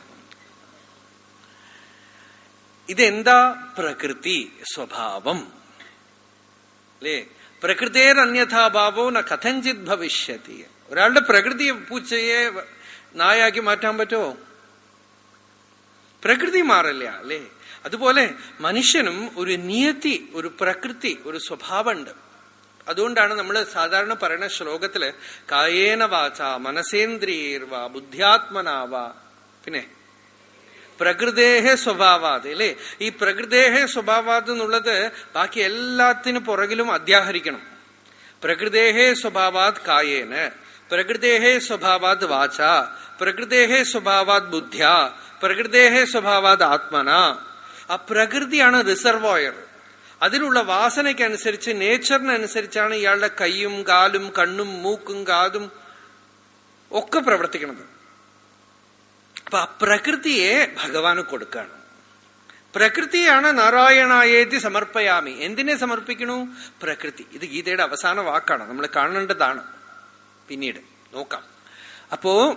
ഇതെന്താ? പ്രകൃതി സ്വഭാവം. അല്ലേ? പ്രകൃതേർ അന്യഥാഭാവോ ന കഥഞ്ചിത് ഭവിഷ്യത്തി ഒരാളുടെ പ്രകൃതി പൂച്ചയെ നായാക്കി മാറ്റാൻ പറ്റുമോ? പ്രകൃതി മാറില്ല അല്ലേ? അതുപോലെ മനുഷ്യനും ഒരു നിയതി ഒരു പ്രകൃതി ഒരു സ്വഭാവമുണ്ട്. അതുകൊണ്ടാണ് നമ്മൾ സാധാരണ പറയുന്ന ശ്ലോകത്തിൽ കായേന വാച മനസേന്ദ്രിയേർവ ബുദ്ധ്യാത്മനാവ. പിന്നെ പ്രകൃതേഹ സ്വഭാവാത് അല്ലേ? ഈ പ്രകൃതേഹ സ്വഭാവാത് എന്നുള്ളത് ബാക്കി എല്ലാത്തിനു പുറകിലും അധ്യാഹരിക്കണം പ്രകൃതേഹേ സ്വഭാവാത് കായേന പ്രകൃതേഹേ സ്വഭാവാത് വാച പ്രകൃതേഹേ സ്വഭാവാത് ബുദ്ധ്യ പ്രകൃതേഹേ സ്വഭാവാത് ആത്മന. ആ പ്രകൃതിയാണ് റിസർവോയർ അതിലുള്ള വാസനയ്ക്കനുസരിച്ച് നേച്ചറിനനുസരിച്ചാണ് ഇയാളുടെ കൈയും കാലും കണ്ണും മൂക്കും കാതും ഒക്കെ പ്രവർത്തിക്കുന്നത്. അപ്പൊ ആ പ്രകൃതിയെ ഭഗവാന് കൊടുക്കുകയാണ്. പ്രകൃതിയാണ് നാരായണായേതി സമർപ്പയാമി. എന്തിനെ സമർപ്പിക്കണു പ്രകൃതി. ഇത് ഗീതയുടെ അവസാന വാക്കാണ്. നമ്മൾ കാണേണ്ടതാണ്. പിന്നീട് നോക്കാം. അപ്പോ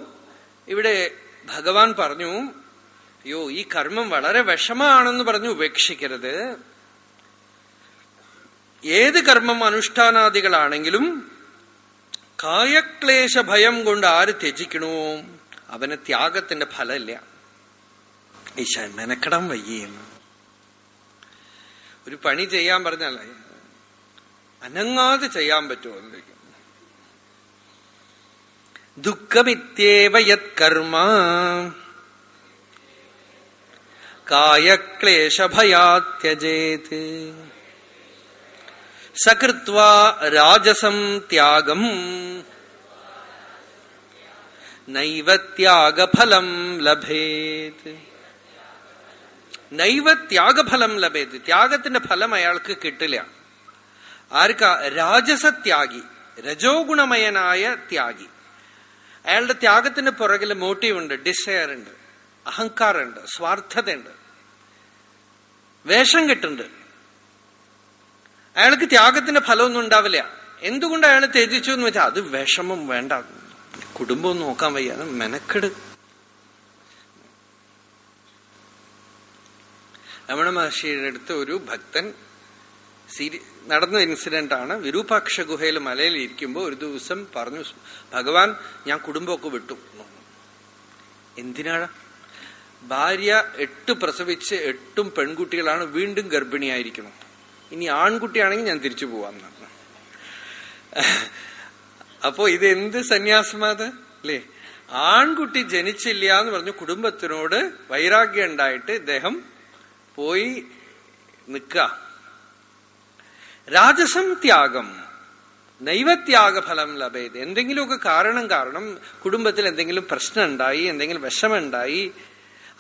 ഇവിടെ ഭഗവാൻ പറഞ്ഞു അയ്യോ ഈ കർമ്മം വളരെ വിഷമാണെന്ന് പറഞ്ഞ് ഉപേക്ഷിക്കരുത്. ഏത് കർമ്മം അനുഷ്ഠാനാദികളാണെങ്കിലും കായക്ലേശ ഭയം കൊണ്ട് ആര് ത്യജിക്കണോ അവന് ത്യാഗത്തിന്റെ ഫലമില്ല. ഈശ മെനക്കടം വയ്യെന്ന് ഒരു പണി ചെയ്യാൻ പറഞ്ഞാൽ അനങ്ങാതെ ചെയ്യാൻ പറ്റുമോ എന്ന് ചോദിക്കും. ദുഃഖമിത്യേവ യത് കർമ്മ കായക്ലേശഭയാത്യജേത്. സകൃത്വ രാജസം ത്യാഗം. നൈവത്യാഗഫലം ലഭേത്. നൈവ ത്യാഗഫലം ലഭേത്. ത്യാഗത്തിന്റെ ഫലം അയാൾക്ക് കിട്ടില്ല. ആർക്കാ? രാജസത്യാഗി രജോഗുണമയനായ ത്യാഗി. അയാളുടെ ത്യാഗത്തിന് പുറകിൽ മോട്ടീവ് ഉണ്ട് ഡിസയർ ഉണ്ട്. അഹങ്കാരമുണ്ട് സ്വാർത്ഥതയുണ്ട്. വേഷം കിട്ടുന്നുണ്ട് അയാൾക്ക് ത്യാഗത്തിന്റെ ഫലമൊന്നും ഉണ്ടാവില്ല. എന്തുകൊണ്ട് അയാൾ ത്യജിച്ചു എന്ന് വെച്ചാൽ അത് വിഷമം വേണ്ട. കുടുംബം നോക്കാൻ വയ്യ മെനക്കെട്. രമണ മഹർഷിയുടെ അടുത്ത് ഒരു ഭക്തൻ സീരി നടന്ന ഇൻസിഡന്റ് ആണ്. വിരൂപാക്ഷ ഗുഹയിൽ മലയിൽ ഇരിക്കുമ്പോൾ ഒരു ദിവസം പറഞ്ഞു ഭഗവാൻ ഞാൻ കുടുംബമൊക്കെ വിട്ടു. എന്തിനാണ് ഭാര്യ എട്ട് പ്രസവിച്ച് എട്ടും പെൺകുട്ടികളാണ് വീണ്ടും ഗർഭിണിയായിരിക്കുന്നു. ഇനി ആൺകുട്ടിയാണെങ്കിൽ ഞാൻ തിരിച്ചു പോവാം അപ്പോ ഇത് എന്ത് സന്യാസമാത് അല്ലേ? ആൺകുട്ടി ജനിച്ചില്ല എന്ന് പറഞ്ഞു കുടുംബത്തിനോട് വൈരാഗ്യം ഉണ്ടായിട്ട് ഇദ്ദേഹം പോയി നിൽക്ക രാജസം ത്യാഗം. നൈവത്യാഗഫലം ലഭയത് എന്തെങ്കിലുമൊക്കെ കാരണം കാരണം കുടുംബത്തിൽ എന്തെങ്കിലും പ്രശ്നം ഉണ്ടായി എന്തെങ്കിലും വിഷമുണ്ടായി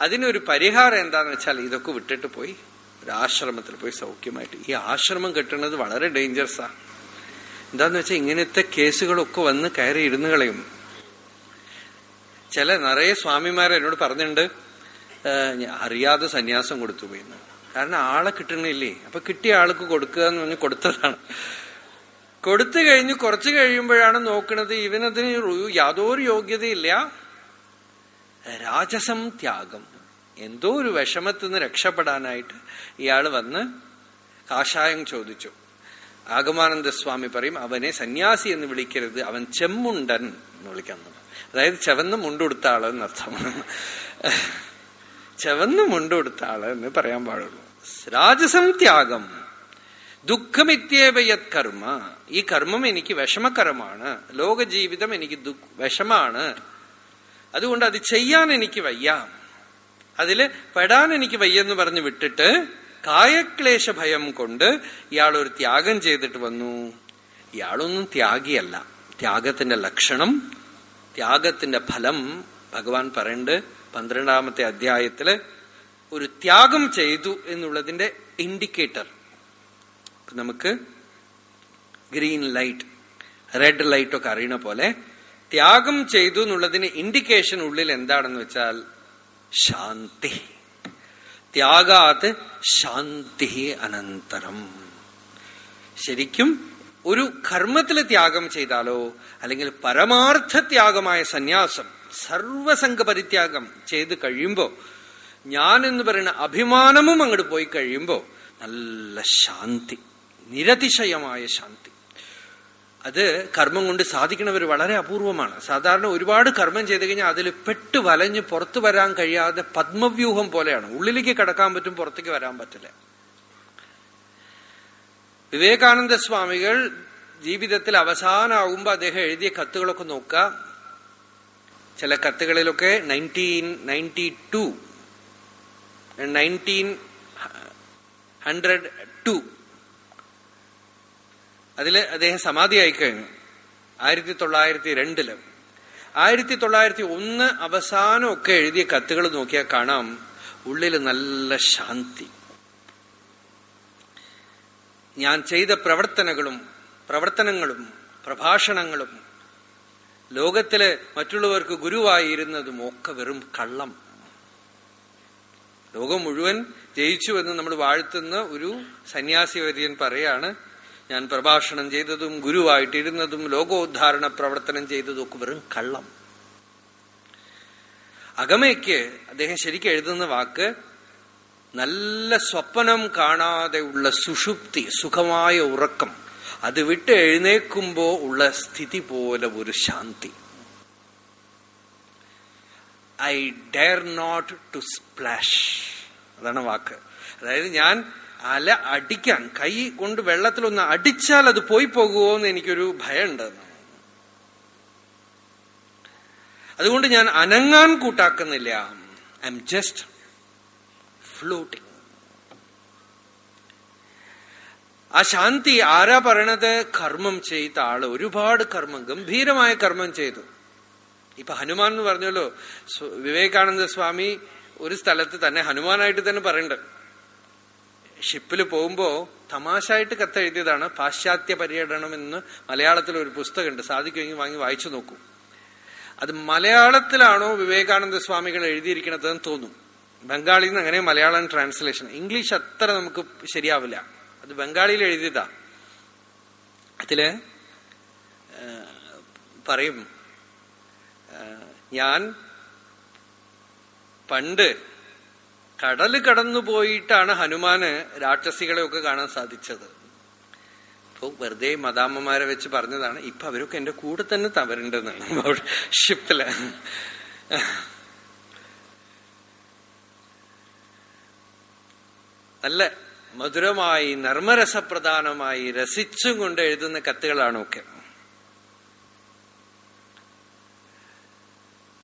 അതിനൊരു പരിഹാരം എന്താന്ന് വെച്ചാൽ ഇതൊക്കെ വിട്ടിട്ട് പോയി ഒരു ആശ്രമത്തിൽ പോയി സൗഖ്യമായിട്ട്. ഈ ആശ്രമം കെട്ടുന്നത് വളരെ ഡേഞ്ചറസാ എന്താന്ന് വെച്ചാൽ ഇങ്ങനത്തെ കേസുകളൊക്കെ വന്ന് കയറി ഇരുന്ന് കളയും. ചില നിറയെ സ്വാമിമാർ എന്നോട് പറഞ്ഞിട്ടുണ്ട് അറിയാതെ സന്യാസം കൊടുത്തു പോയിന്ന്. കാരണം ആളെ കിട്ടണില്ലേ? അപ്പൊ കിട്ടിയ ആൾക്ക് കൊടുക്കുക എന്ന് പറഞ്ഞ് കൊടുത്തതാണ്. കൊടുത്തു കഴിഞ്ഞ് കുറച്ച് കഴിയുമ്പോഴാണ് നോക്കുന്നത് ഇവനതിന് യാതൊരു യോഗ്യതയില്ല. രാജസം ത്യാഗം. എന്തോ ഒരു വിഷമത്തിൽ നിന്ന് രക്ഷപ്പെടാനായിട്ട് ഇയാൾ വന്ന് കാഷായം ചോദിച്ചു. ആഗമാനന്ദ സ്വാമി പറയും അവനെ സന്യാസി എന്ന് വിളിക്കരുത്. അവൻ ചെമ്മുണ്ടൻ എന്ന് വിളിക്കാൻ അതായത് ചെവന്ന് മുണ്ടുകൊടുത്ത ആൾ എന്നർത്ഥം ചെവന്ന് മുണ്ടുകൊടുത്ത ആൾ എന്ന് പറയാൻ പാടുള്ളൂ. രാജസം ത്യാഗം. ദുഃഖമിത്യേവയത് കർമ്മ. ഈ കർമ്മം എനിക്ക് വിഷമകരമാണ്. ലോകജീവിതം എനിക്ക് വിഷമാണ്. അതുകൊണ്ട് അത് ചെയ്യാൻ എനിക്ക് വയ്യ. അതിൽ പെടാൻ എനിക്ക് വയ്യെന്ന് പറഞ്ഞ് വിട്ടിട്ട് കായക്ലേശ ഭയം കൊണ്ട് ഇയാൾ ഒരു ത്യാഗം ചെയ്തിട്ട് വന്നു. ഇയാളൊന്നും ത്യാഗിയല്ല. ത്യാഗത്തിന്റെ ലക്ഷണം ത്യാഗത്തിന്റെ ഫലം ഭഗവാൻ പറയുന്നുണ്ട് പന്ത്രണ്ടാമത്തെ അധ്യായത്തിൽ ഒരു ത്യാഗം ചെയ്തു എന്നുള്ളതിന്റെ ഇൻഡിക്കേറ്റർ നമുക്ക് ഗ്രീൻ ലൈറ്റ് റെഡ് ലൈറ്റ് ഒക്കെ അറിയണ പോലെ ത്യാഗം ചെയ്തു എന്നുള്ളതിന് ഇൻഡിക്കേഷൻ ഉള്ളിൽ എന്താണെന്ന് വെച്ചാൽ ശാന്തി. ത്യാഗാത് ശാന്തി അനന്തരം. ശരിക്കും ഒരു കർമ്മത്തിൽ ത്യാഗം ചെയ്താലോ അല്ലെങ്കിൽ പരമാർത്ഥ ത്യാഗമായ സന്യാസം സർവസംഘ പരിത്യാഗം ചെയ്ത് കഴിയുമ്പോ ഞാൻ എന്ന് പറയുന്ന അഭിമാനമും അങ്ങോട്ട് പോയി കഴിയുമ്പോ നല്ല ശാന്തി നിരതിശയമായ ശാന്തി. അത് കർമ്മം കൊണ്ട് സാധിക്കുന്നവർ വളരെ അപൂർവമാണ്. സാധാരണ ഒരുപാട് കർമ്മം ചെയ്ത് കഴിഞ്ഞാൽ അതിൽ പെട്ട് വലഞ്ഞ് പുറത്തു വരാൻ കഴിയാതെ പത്മവ്യൂഹം പോലെയാണ്. ഉള്ളിലേക്ക് കടക്കാൻ പറ്റും പുറത്തേക്ക് വരാൻ പറ്റില്ല. വിവേകാനന്ദ സ്വാമികൾ ജീവിതത്തിൽ അവസാനമാകുമ്പോൾ അദ്ദേഹം എഴുതിയ കത്തുകളൊക്കെ നോക്കുക. ചില കത്തുകളിലൊക്കെ nineteen ninety two nineteen hundred two അതിൽ അദ്ദേഹം സമാധിയായി കഴിഞ്ഞു ആയിരത്തി തൊള്ളായിരത്തി രണ്ടിൽ ആയിരത്തി തൊള്ളായിരത്തി ഒന്ന് അവസാനമൊക്കെ എഴുതിയ കത്തുകൾ നോക്കിയാൽ കാണാം. ഉള്ളിൽ നല്ല ശാന്തി. ഞാൻ ചെയ്ത പ്രവർത്തനങ്ങളും പ്രവർത്തനങ്ങളും പ്രഭാഷണങ്ങളും ലോകത്തിലെ മറ്റുള്ളവർക്ക് ഗുരുവായിരുന്നതും ഒക്കെ വെറും കള്ളം. ലോകം മുഴുവൻ ജയിച്ചു എന്ന് നമ്മൾ വാഴ്ത്തുന്ന ഒരു സന്യാസി വര്യൻ പറയാണ് ഞാൻ പ്രഭാഷണം ചെയ്തതും ഗുരുവായിട്ടിരുന്നതും ലോകോദ്ധാരണ പ്രവർത്തനം ചെയ്തതും ഒക്കെ വെറും കള്ളം. അകമയ്ക്ക് അദ്ദേഹം ശരിക്കും എഴുതുന്ന വാക്ക് നല്ല സ്വപ്നം കാണാതെ ഉള്ള സുഷുപ്തി സുഖമായ ഉറക്കം അത് വിട്ട് എഴുന്നേക്കുമ്പോ ഉള്ള സ്ഥിതി പോലെ ഒരു ശാന്തി. I dare not to splash. അതാണ് വാക്ക്. അതായത് ഞാൻ അല അടിക്കാൻ കൈ കൊണ്ട് വെള്ളത്തിലൊന്ന് അടിച്ചാൽ അത് പോയി പോകുമോ എന്ന് എനിക്കൊരു ഭയമുണ്ട്. അതുകൊണ്ട് ഞാൻ അനങ്ങാൻ കൂട്ടാക്കുന്നില്ല. ഐ എം ജസ്റ്റ് ഫ്ലൂട്ടിങ് ആ ശാന്തി ആരാ പറയണത്? കർമ്മം ചെയ്ത ആൾ ഒരുപാട് കർമ്മം ഗംഭീരമായ കർമ്മം ചെയ്തു. ഇപ്പൊ ഹനുമാൻ എന്ന് പറഞ്ഞല്ലോ വിവേകാനന്ദ സ്വാമി ഒരു സ്ഥലത്ത് തന്നെ ഹനുമാനായിട്ട് തന്നെ പറയുന്നുണ്ട്. ഷിപ്പിൽ പോകുമ്പോ തമാശായിട്ട് കത്തെഴുതിയതാണ് പാശ്ചാത്യ പര്യടനം എന്ന് മലയാളത്തിൽ ഒരു പുസ്തകമുണ്ട്. സാധിക്കുമെങ്കിൽ വാങ്ങി വായിച്ചു നോക്കൂ. അത് മലയാളത്തിലാണോ വിവേകാനന്ദ സ്വാമികൾ എഴുതിയിരിക്കണതെന്ന് തോന്നും. ബംഗാളിൽ നിന്ന് അങ്ങനെ മലയാളം ട്രാൻസ്ലേഷൻ ഇംഗ്ലീഷ് അത്ര നമുക്ക് ശരിയാവില്ല. അത് ബംഗാളിയിൽ എഴുതിയതാ. അതിൽ പറയും ഞാൻ പണ്ട് കടൽ കടന്നു പോയിട്ടാണ് ഹനുമാന് രാക്ഷസികളെയൊക്കെ കാണാൻ സാധിച്ചത്. ഇപ്പൊ വെറുതെ മദാമ്മമാരെ വെച്ച് പറഞ്ഞതാണ് ഇപ്പൊ അവരൊക്കെ എന്റെ കൂടെ തന്നെ തവരുണ്ടെന്നാണ് ഷിപ്പിൽ നല്ല മധുരമായി നർമ്മരസപ്രധാനമായി രസിച്ചും കൊണ്ട് എഴുതുന്ന കത്തുകളാണ് ഒക്കെ